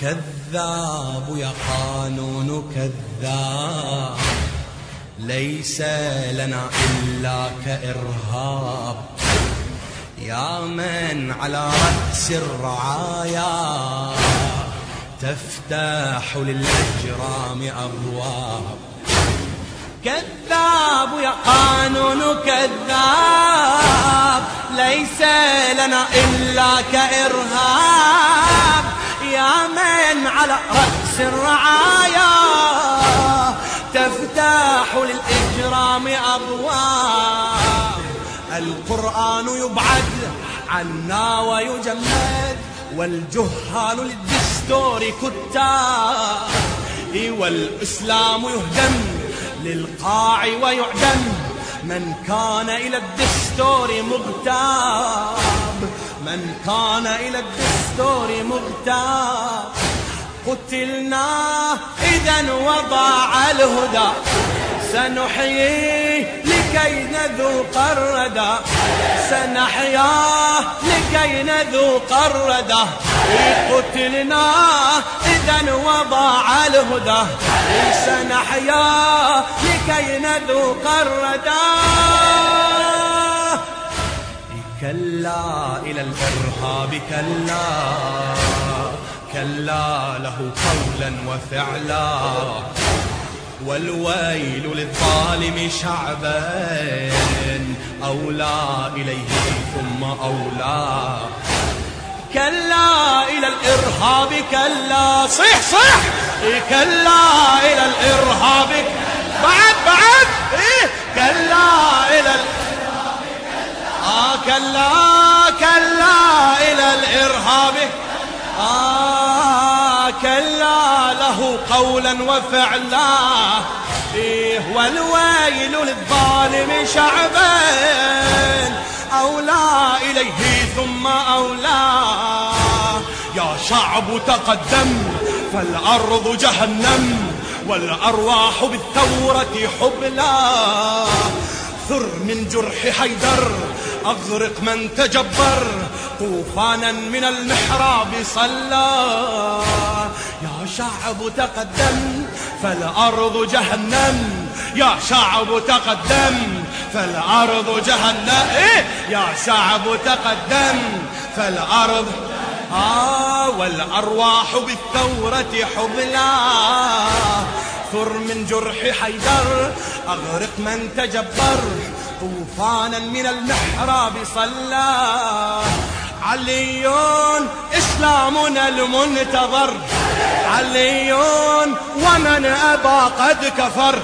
كذاب يا قانون كذاب. ليس لنا إلا كإرهاب. يا من على رأس الرعايا. تفتح للأجرام أبواب. كذاب يا قانون كذاب. ليس لنا إلا كإرهاب. على رأس الرعايا. تفتح للإجرام أبواب. القرآن يبعد عنا ويجمد والجهال للدستور كتاب. والإسلام يهدم للقاع ويعدم من كان إلى الدستور مغتاب. من كان إلى الدستور مغتاب. قتلنا. إذا وضاع الهدى. سنحيي لكي نذوق الردى. سنحيا لكي نذوق الردى. قتلنا. إذا وضاع الهدى. سنحيا لكي نذوق الردى. كلا إلى الإرهاب كلا. كلا له قولا وفعلا والويل للظالم شعبا أولى إليه ثم أولى. كلا إلى الإرهاب كلا صح صح إيه كلا إلى الإرهاب بعد بعد! إيه كلا إلى الإرهاب كلا قولا وفعلا. إيه والويل للظالم شعبا. أولى إليه ثم أولى. يا شعب تقدم فالأرض جهنم والأرواح بالثورة حبلا ثر من جرح حيدر أغرق من تجبر. طوفانا من المحراب صلى. يا شعب تقدم فالأرض جهنم. يا شعب تقدم فالأرض جهنم. إيه؟ يا شعب تقدم فالأرض. آه والأرواح بالثورة حبلا ثر من جرح حيدر أغرق من تجبر. طوفانا من المحراب صلى. علي إسلامنا المنتظر. علي ومن أبى قد كفر.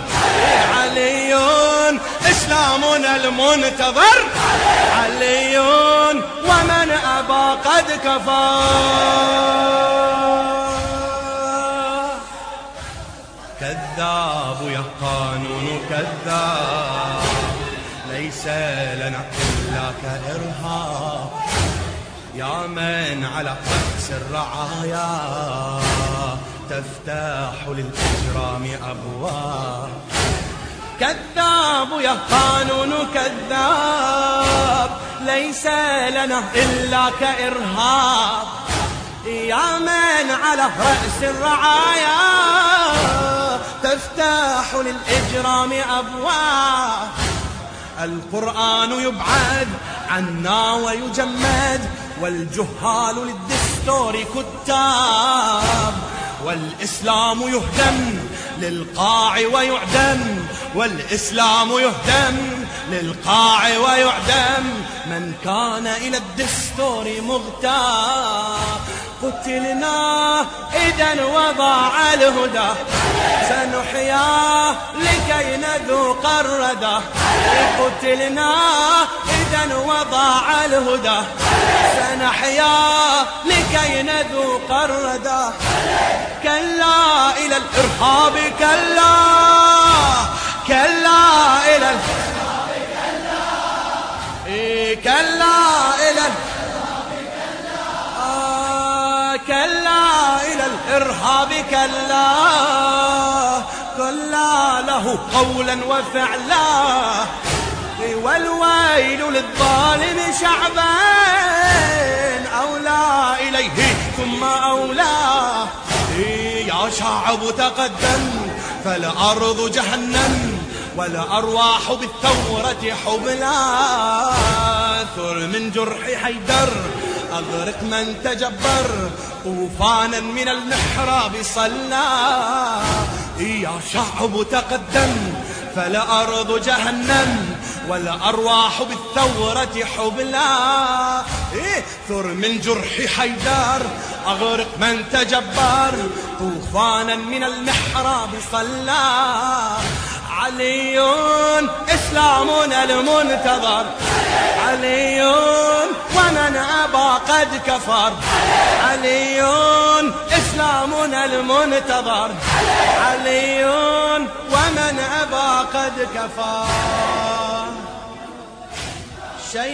علي إسلامنا المنتظر. علي ومن أبى قد كفر. كذاب يا قانون كذاب. ليس لنا إلا كإرهاب. يا من على رأس الرعايا. تفتح للإجرام أبواب. كذاب يا قانون كذاب ليس لنا إلا كإرهاب. يا من على رأس الرعايا. تفتح للإجرام أبواب. القرآن يبعد عنا ويجمد والجهال للدستور كتاب. والإسلام يهدم للقاع ويعدم والإسلام يهدم للقاع ويعدم. من كان إلى الدستور مغتاب قتلنا إذا وضاع الهدى. سنحيا لكي نذوق الردى. قتلنا إذا وضاع الهدى. سنحيا لكي نذوق الردى كلا إلى الإرهاب كلا كلا إلى الإرهاب كلا كلا إلى آه كلا إلى الإرهاب كلا كلا له قولا وفعلا. والويل للظالم شعبا أولى إليه ثم أولى. شعب تقدم فالأرض جهنم والأرواح بالثورة حبلا ثر من جرح حيدر أغرق من تجبر طوفانا من المحراب صلى. يا شعب تقدم فالأرض جهنم والأرواح بالثورة حبلا. إيه ثر من جرح حيدر أغرق من تجبر. طوفانا من المحراب صلى. علي إسلامنا المنتظر. علي ومن أبى قد كفر. علي إسلامنا المنتظر. علي ومن أبى قد شيء